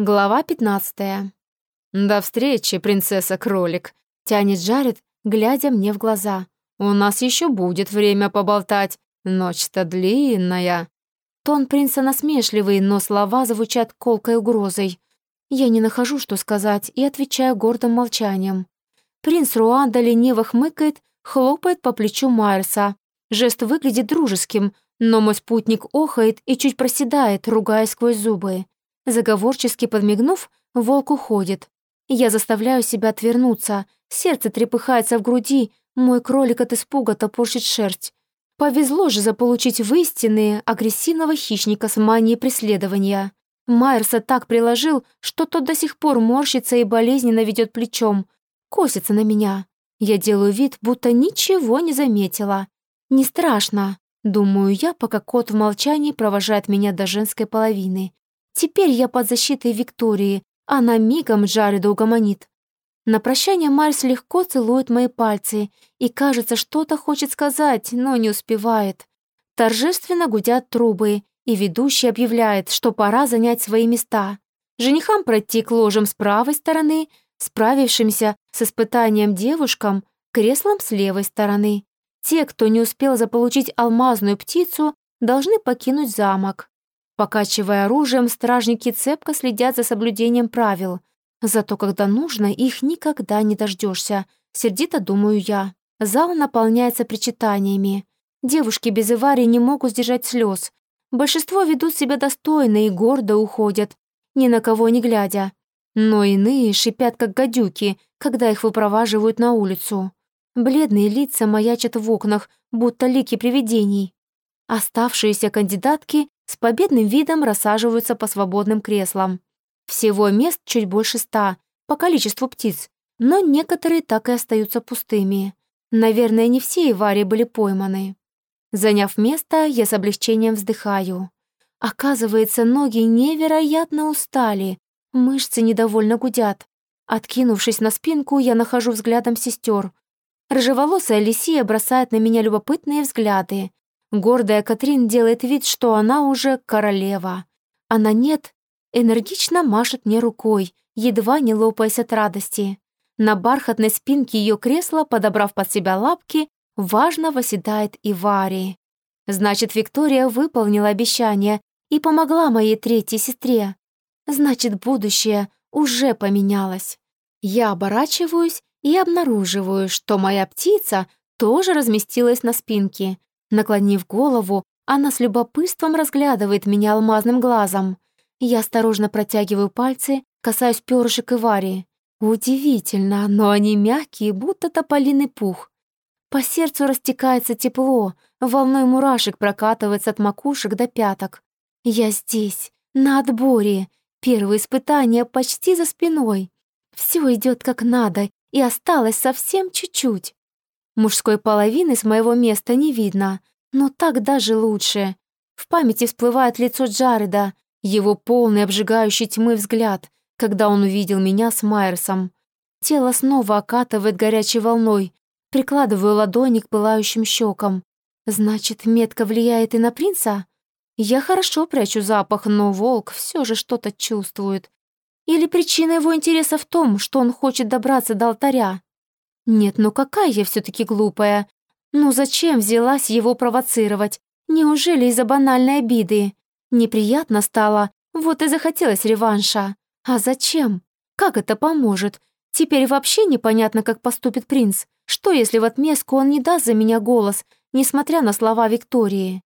Глава 15. «До встречи, принцесса-кролик», — тянет Джаред, глядя мне в глаза. «У нас еще будет время поболтать. Ночь-то длинная». Тон принца насмешливый, но слова звучат колкой угрозой. Я не нахожу, что сказать, и отвечаю гордым молчанием. Принц Руанда лениво хмыкает, хлопает по плечу Майерса. Жест выглядит дружеским, но мой спутник охает и чуть проседает, ругая сквозь зубы. Заговорчески подмигнув, волк уходит. Я заставляю себя отвернуться, сердце трепыхается в груди, мой кролик от испуга топорщит шерсть. Повезло же заполучить в истинные агрессивного хищника с манией преследования. Майерса так приложил, что тот до сих пор морщится и болезненно ведет плечом. Косится на меня. Я делаю вид, будто ничего не заметила. Не страшно, думаю я, пока кот в молчании провожает меня до женской половины. Теперь я под защитой Виктории, она мигом Джареда угомонит. На прощание Марс легко целует мои пальцы и, кажется, что-то хочет сказать, но не успевает. Торжественно гудят трубы, и ведущий объявляет, что пора занять свои места. Женихам пройти к ложам с правой стороны, справившимся с испытанием девушкам — креслом с левой стороны. Те, кто не успел заполучить алмазную птицу, должны покинуть замок. Покачивая оружием, стражники цепко следят за соблюдением правил. Зато когда нужно, их никогда не дождешься. Сердито думаю я. Зал наполняется причитаниями. Девушки без Ивари не могут сдержать слез. Большинство ведут себя достойно и гордо уходят, ни на кого не глядя. Но иные шипят, как гадюки, когда их выпроваживают на улицу. Бледные лица маячат в окнах, будто лики привидений. Оставшиеся кандидатки с победным видом рассаживаются по свободным креслам. Всего мест чуть больше ста, по количеству птиц, но некоторые так и остаются пустыми. Наверное, не все Ивари были пойманы. Заняв место, я с облегчением вздыхаю. Оказывается, ноги невероятно устали, мышцы недовольно гудят. Откинувшись на спинку, я нахожу взглядом сестер. Рыжеволосая Лисия бросает на меня любопытные взгляды. Гордая Катрин делает вид, что она уже королева. Она нет, энергично машет мне рукой, едва не лопаясь от радости. На бархатной спинке ее кресла, подобрав под себя лапки, важно восседает и Вари. Значит, Виктория выполнила обещание и помогла моей третьей сестре. Значит, будущее уже поменялось. Я оборачиваюсь и обнаруживаю, что моя птица тоже разместилась на спинке, Наклонив голову, она с любопытством разглядывает меня алмазным глазом. Я осторожно протягиваю пальцы, касаюсь перышек и вари. Удивительно, но они мягкие, будто тополиный пух. По сердцу растекается тепло, волной мурашек прокатывается от макушек до пяток. Я здесь, на отборе. Первое испытание почти за спиной. Все идет как надо, и осталось совсем чуть-чуть. Мужской половины с моего места не видно, но так даже лучше. В памяти всплывает лицо Джареда, его полный обжигающий тьмы взгляд, когда он увидел меня с Майерсом. Тело снова окатывает горячей волной, прикладываю ладони к пылающим щекам. Значит, метка влияет и на принца? Я хорошо прячу запах, но волк все же что-то чувствует. Или причина его интереса в том, что он хочет добраться до алтаря? Нет, ну какая я все таки глупая. Ну зачем взялась его провоцировать? Неужели из-за банальной обиды? Неприятно стало, вот и захотелось реванша. А зачем? Как это поможет? Теперь вообще непонятно, как поступит принц. Что, если в отместку он не даст за меня голос, несмотря на слова Виктории?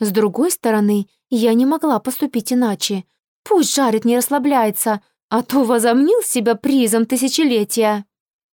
С другой стороны, я не могла поступить иначе. Пусть жарит, не расслабляется, а то возомнил себя призом тысячелетия.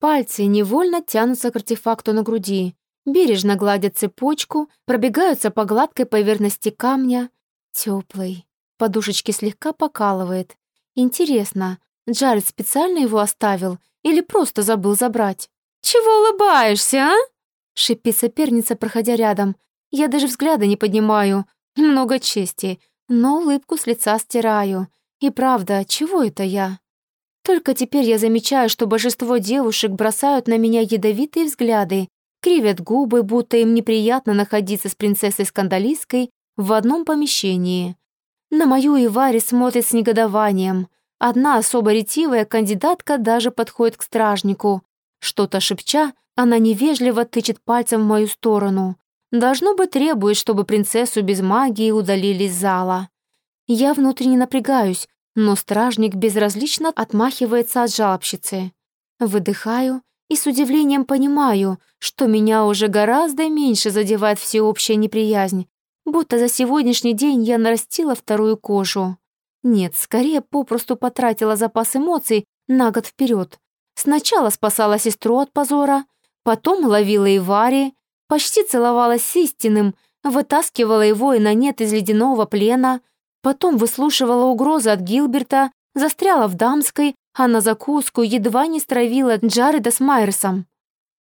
Пальцы невольно тянутся к артефакту на груди, бережно гладят цепочку, пробегаются по гладкой поверхности камня. Теплый. Подушечки слегка покалывает. Интересно, Джаред специально его оставил или просто забыл забрать? «Чего улыбаешься, а?» — шипит соперница, проходя рядом. Я даже взгляда не поднимаю. Много чести, но улыбку с лица стираю. И правда, чего это я? Только теперь я замечаю, что большинство девушек бросают на меня ядовитые взгляды, кривят губы, будто им неприятно находиться с принцессой-скандалисткой в одном помещении. На мою Ивари смотрят с негодованием. Одна особо ретивая кандидатка даже подходит к стражнику. Что-то шепча, она невежливо тычет пальцем в мою сторону. Должно быть, требует, чтобы принцессу без магии удалили из зала. Я внутренне напрягаюсь, но стражник безразлично отмахивается от жалобщицы. Выдыхаю и с удивлением понимаю, что меня уже гораздо меньше задевает всеобщая неприязнь, будто за сегодняшний день я нарастила вторую кожу. Нет, скорее попросту потратила запас эмоций на год вперед. Сначала спасала сестру от позора, потом ловила Ивари, почти целовалась с истинным, вытаскивала его и на нет из ледяного плена, потом выслушивала угрозы от Гилберта, застряла в дамской, а на закуску едва не стравила Джареда с Майерсом.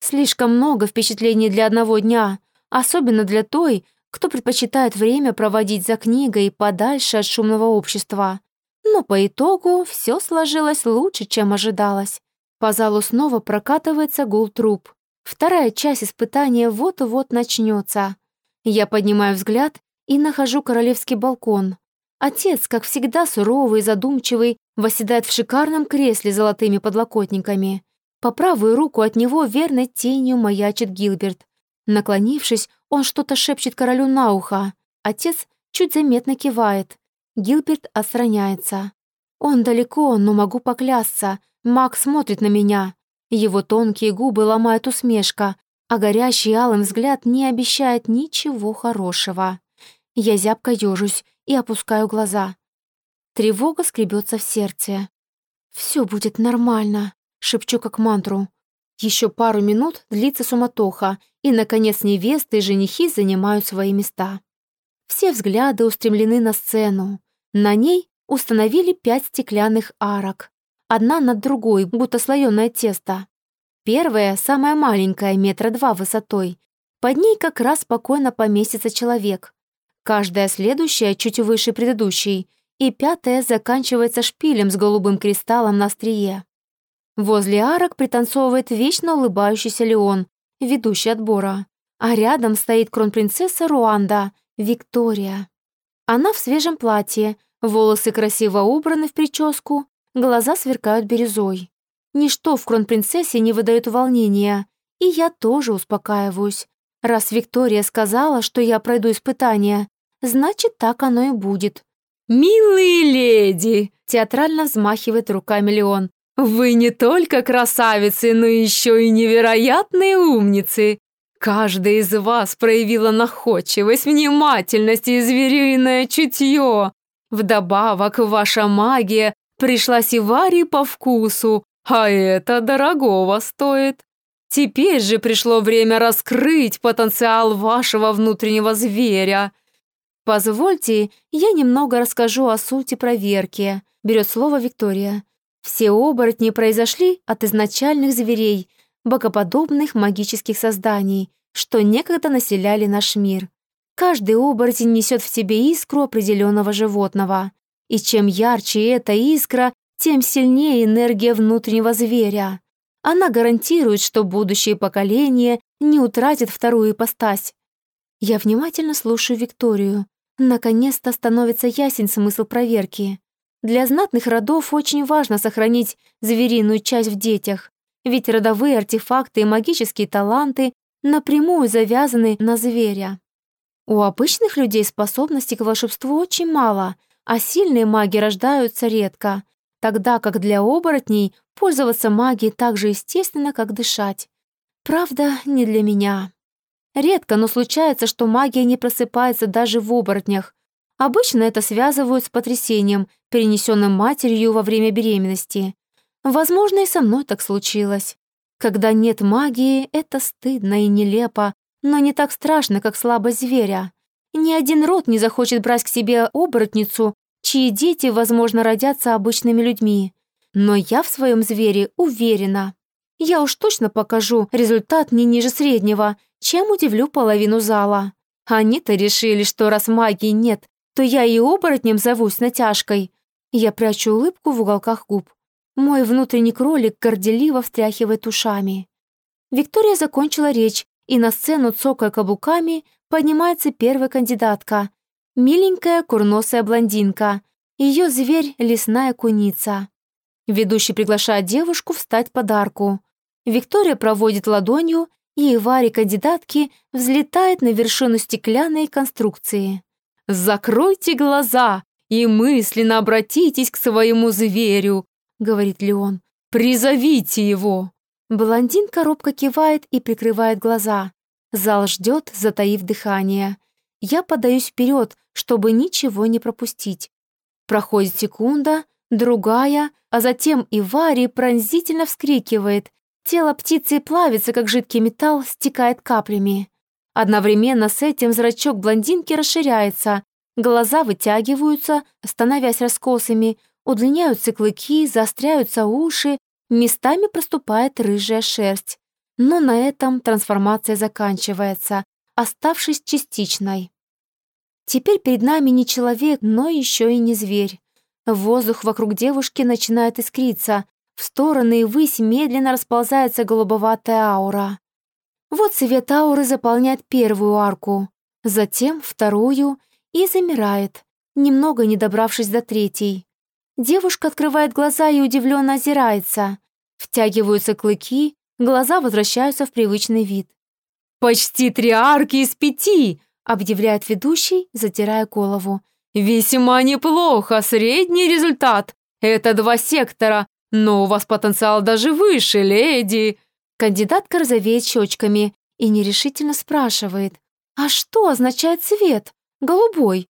Слишком много впечатлений для одного дня, особенно для той, кто предпочитает время проводить за книгой подальше от шумного общества. Но по итогу все сложилось лучше, чем ожидалось. По залу снова прокатывается гул труп. Вторая часть испытания вот-вот начнется. Я поднимаю взгляд и нахожу королевский балкон. Отец, как всегда суровый и задумчивый, восседает в шикарном кресле с золотыми подлокотниками. По правую руку от него верной тенью маячит Гилберт. Наклонившись, он что-то шепчет королю на ухо. Отец чуть заметно кивает. Гилберт отстраняется. Он далеко, но могу поклясться. Маг смотрит на меня. Его тонкие губы ломают усмешка, а горящий алым взгляд не обещает ничего хорошего. Я зябко ежусь и опускаю глаза. Тревога скребется в сердце. «Все будет нормально», — шепчу как мантру. Еще пару минут длится суматоха, и, наконец, невесты и женихи занимают свои места. Все взгляды устремлены на сцену. На ней установили пять стеклянных арок. Одна над другой, будто слоеное тесто. Первая, самая маленькая, метра два высотой. Под ней как раз спокойно поместится человек. Каждая следующая чуть выше предыдущей. И пятая заканчивается шпилем с голубым кристаллом на острие. Возле арок пританцовывает вечно улыбающийся Леон, ведущий отбора. А рядом стоит кронпринцесса Руанда, Виктория. Она в свежем платье, волосы красиво убраны в прическу, глаза сверкают бирюзой. Ничто в кронпринцессе не выдает волнения, и я тоже успокаиваюсь. Раз Виктория сказала, что я пройду испытание, значит, так оно и будет. «Милые леди!» — театрально взмахивает руками Леон. Вы не только красавицы, но еще и невероятные умницы. Каждая из вас проявила находчивость, внимательность и звериное чутье. Вдобавок, ваша магия пришлась и Варе по вкусу, а это дорогого стоит. Теперь же пришло время раскрыть потенциал вашего внутреннего зверя. Позвольте, я немного расскажу о сути проверки. Берет слово Виктория. Все оборотни произошли от изначальных зверей, богоподобных магических созданий, что некогда населяли наш мир. Каждый оборотень несет в себе искру определенного животного. И чем ярче эта искра, тем сильнее энергия внутреннего зверя. Она гарантирует, что будущее поколение не утратит вторую ипостась. Я внимательно слушаю Викторию. Наконец-то становится ясен смысл проверки. Для знатных родов очень важно сохранить звериную часть в детях, ведь родовые артефакты и магические таланты напрямую завязаны на зверя. У обычных людей способностей к волшебству очень мало, а сильные маги рождаются редко, тогда как для оборотней пользоваться магией так же естественно, как дышать. Правда, не для меня. Редко, но случается, что магия не просыпается даже в оборотнях, Обычно это связывают с потрясением, перенесенным матерью во время беременности. Возможно, и со мной так случилось. Когда нет магии, это стыдно и нелепо, но не так страшно, как слабость зверя. Ни один род не захочет брать к себе оборотницу, чьи дети, возможно, родятся обычными людьми. Но я в своем звере уверена. Я уж точно покажу результат не ниже среднего, чем удивлю половину зала. Они-то решили, что раз магии нет, то я и оборотнем зовусь натяжкой. Я прячу улыбку в уголках губ. Мой внутренний кролик горделиво встряхивает ушами. Виктория закончила речь, и на сцену, цокая каблуками, поднимается первая кандидатка. Миленькая курносая блондинка. Ее зверь — лесная куница. Ведущий приглашает девушку встать под арку. Виктория проводит ладонью, и Варе кандидатки взлетает на вершину стеклянной конструкции. «Закройте глаза и мысленно обратитесь к своему зверю», — говорит Леон. «Призовите его!» Блондинка робко кивает и прикрывает глаза. Зал ждет, затаив дыхание. Я подаюсь вперед, чтобы ничего не пропустить. Проходит секунда, другая, а затем и Вари пронзительно вскрикивает. Тело птицы плавится, как жидкий металл, стекает каплями. Одновременно с этим зрачок блондинки расширяется, глаза вытягиваются, становясь раскосыми, удлиняются клыки, заостряются уши, местами проступает рыжая шерсть. Но на этом трансформация заканчивается, оставшись частичной. Теперь перед нами не человек, но еще и не зверь. Воздух вокруг девушки начинает искриться, в стороны и ввысь медленно расползается голубоватая аура. Вот свет ауры заполняет первую арку, затем вторую и замирает, немного не добравшись до третьей. Девушка открывает глаза и удивленно озирается. Втягиваются клыки, глаза возвращаются в привычный вид. «Почти три арки из пяти!» — объявляет ведущий, затирая голову. «Весьма неплохо, средний результат. Это два сектора, но у вас потенциал даже выше, леди!» Кандидатка розовеет щечками и нерешительно спрашивает. «А что означает цвет? Голубой?»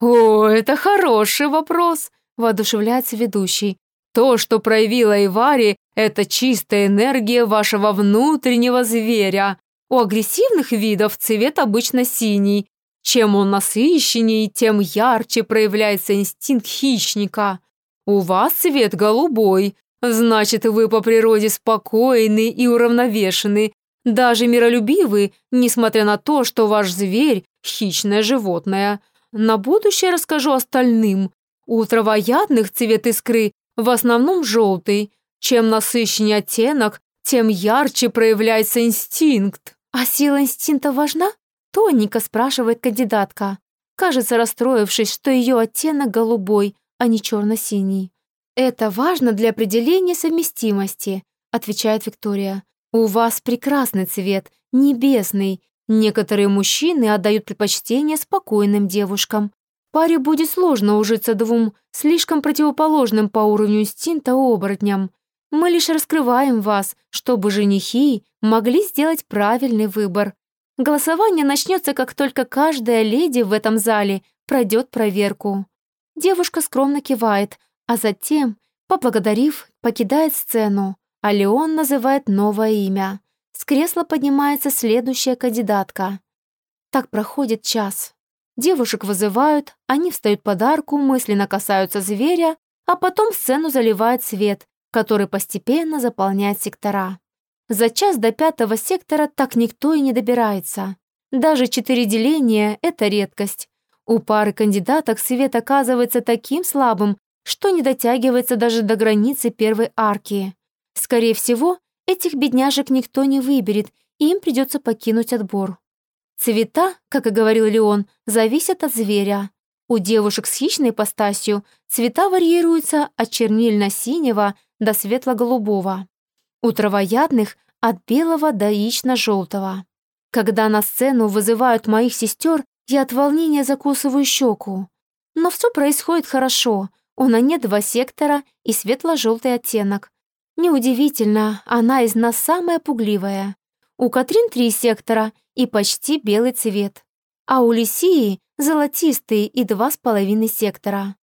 «О, это хороший вопрос!» — воодушевляется ведущий. «То, что проявила Ивари, это чистая энергия вашего внутреннего зверя. У агрессивных видов цвет обычно синий, чем он насыщеннее, тем ярче проявляется инстинкт хищника. У вас цвет голубой, значит, вы по природе спокойны и уравновешены, даже миролюбивы, несмотря на то, что ваш зверь – хищное животное. На будущее расскажу остальным. У травоядных цвет искры в основном желтый. Чем насыщеннее оттенок, тем ярче проявляется инстинкт. А сила инстинкта важна? Тоненько спрашивает кандидатка, кажется расстроившись, что ее оттенок голубой, а не черно-синий. «Это важно для определения совместимости», отвечает Виктория. «У вас прекрасный цвет, небесный. Некоторые мужчины отдают предпочтение спокойным девушкам. Паре будет сложно ужиться двум слишком противоположным по уровню инстинкта оборотням. Мы лишь раскрываем вас, чтобы женихи могли сделать правильный выбор. Голосование начнется, как только каждая леди в этом зале пройдет проверку. Девушка скромно кивает, а затем, поблагодарив, покидает сцену, а Леон называет новое имя. С кресла поднимается следующая кандидатка. Так проходит час. Девушек вызывают, они встают под арку, мысленно касаются зверя, а потом сцену заливает свет, который постепенно заполняет сектора. За час до пятого сектора так никто и не добирается. Даже четыре деления — это редкость. У пары кандидаток свет оказывается таким слабым, что не дотягивается даже до границы первой арки. Скорее всего, этих бедняжек никто не выберет, и им придется покинуть отбор. Цвета, как и говорил Леон, зависят от зверя. У девушек с хищной ипостасью цвета варьируются от чернильно-синего до светло-голубого у травоядных от белого до яично-желтого. Когда на сцену вызывают моих сестер, я от волнения закусываю щеку. Но все происходит хорошо, у Нане два сектора и светло-желтый оттенок. Неудивительно, она из нас самая пугливая. У Катрин три сектора и почти белый цвет. А у Лисии золотистый и два с половиной сектора.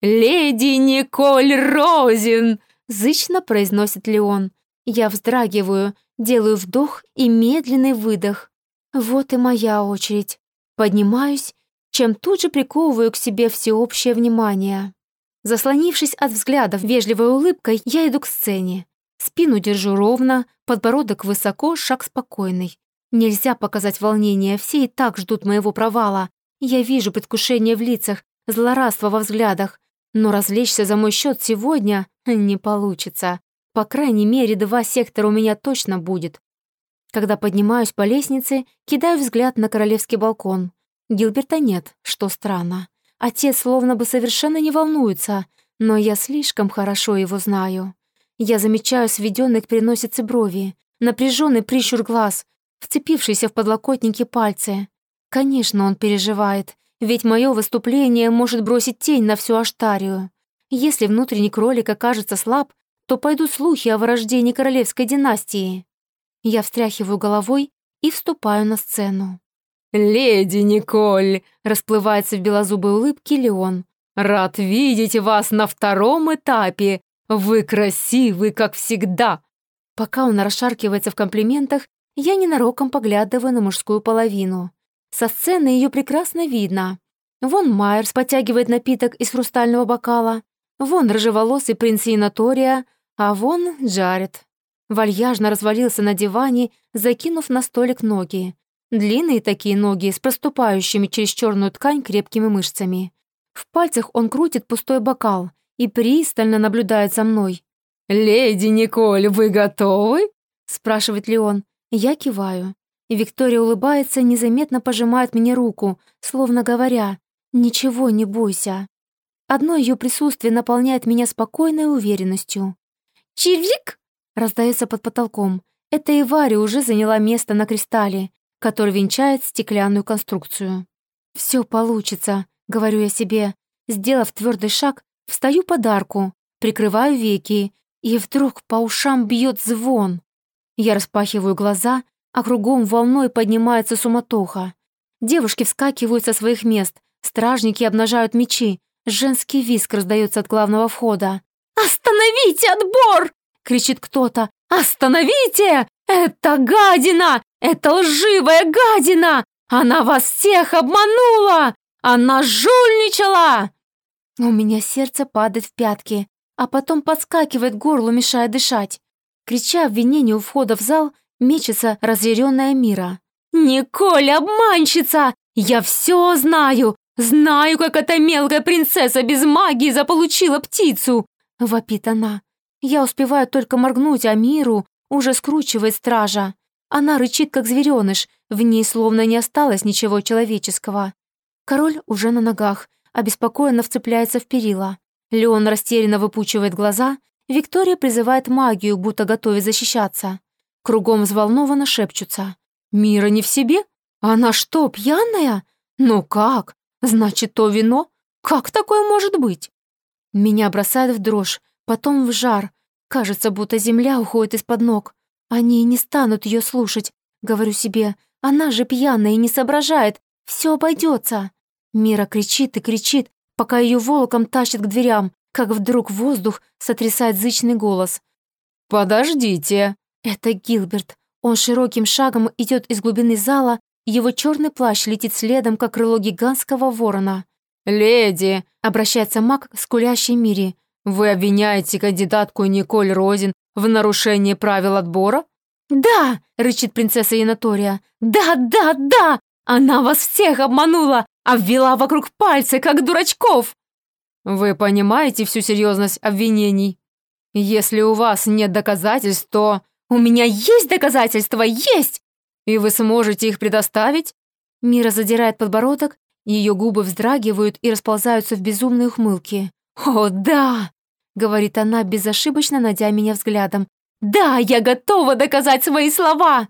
«Леди Николь Розин!» — зычно произносит Леон. Я вздрагиваю, делаю вдох и медленный выдох. Вот и моя очередь. Поднимаюсь, чем тут же приковываю к себе всеобщее внимание. Заслонившись от взглядов вежливой улыбкой, я иду к сцене. Спину держу ровно, подбородок высоко, шаг спокойный. Нельзя показать волнение, все и так ждут моего провала. Я вижу предвкушение в лицах, злорадство во взглядах. Но развлечься за мой счет сегодня не получится. По крайней мере, два сектора у меня точно будет. Когда поднимаюсь по лестнице, кидаю взгляд на королевский балкон. Гилберта нет, что странно. Отец словно бы совершенно не волнуется, но я слишком хорошо его знаю. Я замечаю сведенные к переносице брови, напряженный прищур глаз, вцепившийся в подлокотники пальцы. Конечно, он переживает, ведь мое выступление может бросить тень на всю Аштарию. Если внутренний кролик окажется слаб, то пойдут слухи о вырождении королевской династии. Я встряхиваю головой и вступаю на сцену. «Леди Николь!» — расплывается в белозубой улыбке Леон. «Рад видеть вас на втором этапе. Вы красивы, как всегда!» Пока он расшаркивается в комплиментах, я ненароком поглядываю на мужскую половину. Со сцены ее прекрасно видно. Вон Майерс подтягивает напиток из хрустального бокала, вон рыжеволосый принц Инатория, а вон Джаред. Вальяжно развалился на диване, закинув на столик ноги. Длинные такие ноги с проступающими через черную ткань крепкими мышцами. В пальцах он крутит пустой бокал и пристально наблюдает за мной. «Леди Николь, вы готовы?» — спрашивает Леон. Я киваю. Виктория улыбается, незаметно пожимает мне руку, словно говоря, «Ничего не бойся». Одно ее присутствие наполняет меня спокойной уверенностью. «Чирвик!» — раздается под потолком. Это Ивари уже заняла место на кристалле, который венчает стеклянную конструкцию. «Все получится», — говорю я себе. Сделав твердый шаг, встаю под арку, прикрываю веки, и вдруг по ушам бьет звон. Я распахиваю глаза, а кругом волной поднимается суматоха. Девушки вскакивают со своих мест, стражники обнажают мечи, женский виск раздается от главного входа. «Остановите отбор!» — кричит кто-то. «Остановите! Это гадина! Это лживая гадина! Она вас всех обманула! Она жульничала!» У меня сердце падает в пятки, а потом подскакивает к горлу, мешая дышать. Крича обвинение у входа в зал, мечется разъяренная мира. «Николь, обманщица! Я все знаю! Знаю, как эта мелкая принцесса без магии заполучила птицу!» — вопит она. Я успеваю только моргнуть, а миру уже скручивает стража. Она рычит, как звереныш, в ней словно не осталось ничего человеческого. Король уже на ногах, обеспокоенно вцепляется в перила. Леон растерянно выпучивает глаза, Виктория призывает магию, будто готовит защищаться. Кругом взволнованно шепчутся. «Мира не в себе? Она что, пьяная? Ну как? Значит, то вино? Как такое может быть?» Меня бросает в дрожь, потом в жар. Кажется, будто земля уходит из-под ног. Они не станут ее слушать, говорю себе. Она же пьяная и не соображает. Все обойдется. Мира кричит и кричит, пока ее волоком тащит к дверям, как вдруг воздух сотрясает зычный голос. «Подождите!» Это Гилберт. Он широким шагом идет из глубины зала, его черный плащ летит следом, как крыло гигантского ворона. «Леди!» — обращается маг к скулящей Мире. «Вы обвиняете кандидатку Николь Розин в нарушении правил отбора?» «Да!» — рычит принцесса Янатория. «Да, да, да! Она вас всех обманула! Обвела вокруг пальца, как дурачков!» «Вы понимаете всю серьезность обвинений? Если у вас нет доказательств, то...» «У меня есть доказательства, есть!» «И вы сможете их предоставить?» Мира задирает подбородок, ее губы вздрагивают и расползаются в безумные ухмылки. «О, да!» — говорит она, безошибочно надя меня взглядом. «Да, я готова доказать свои слова!»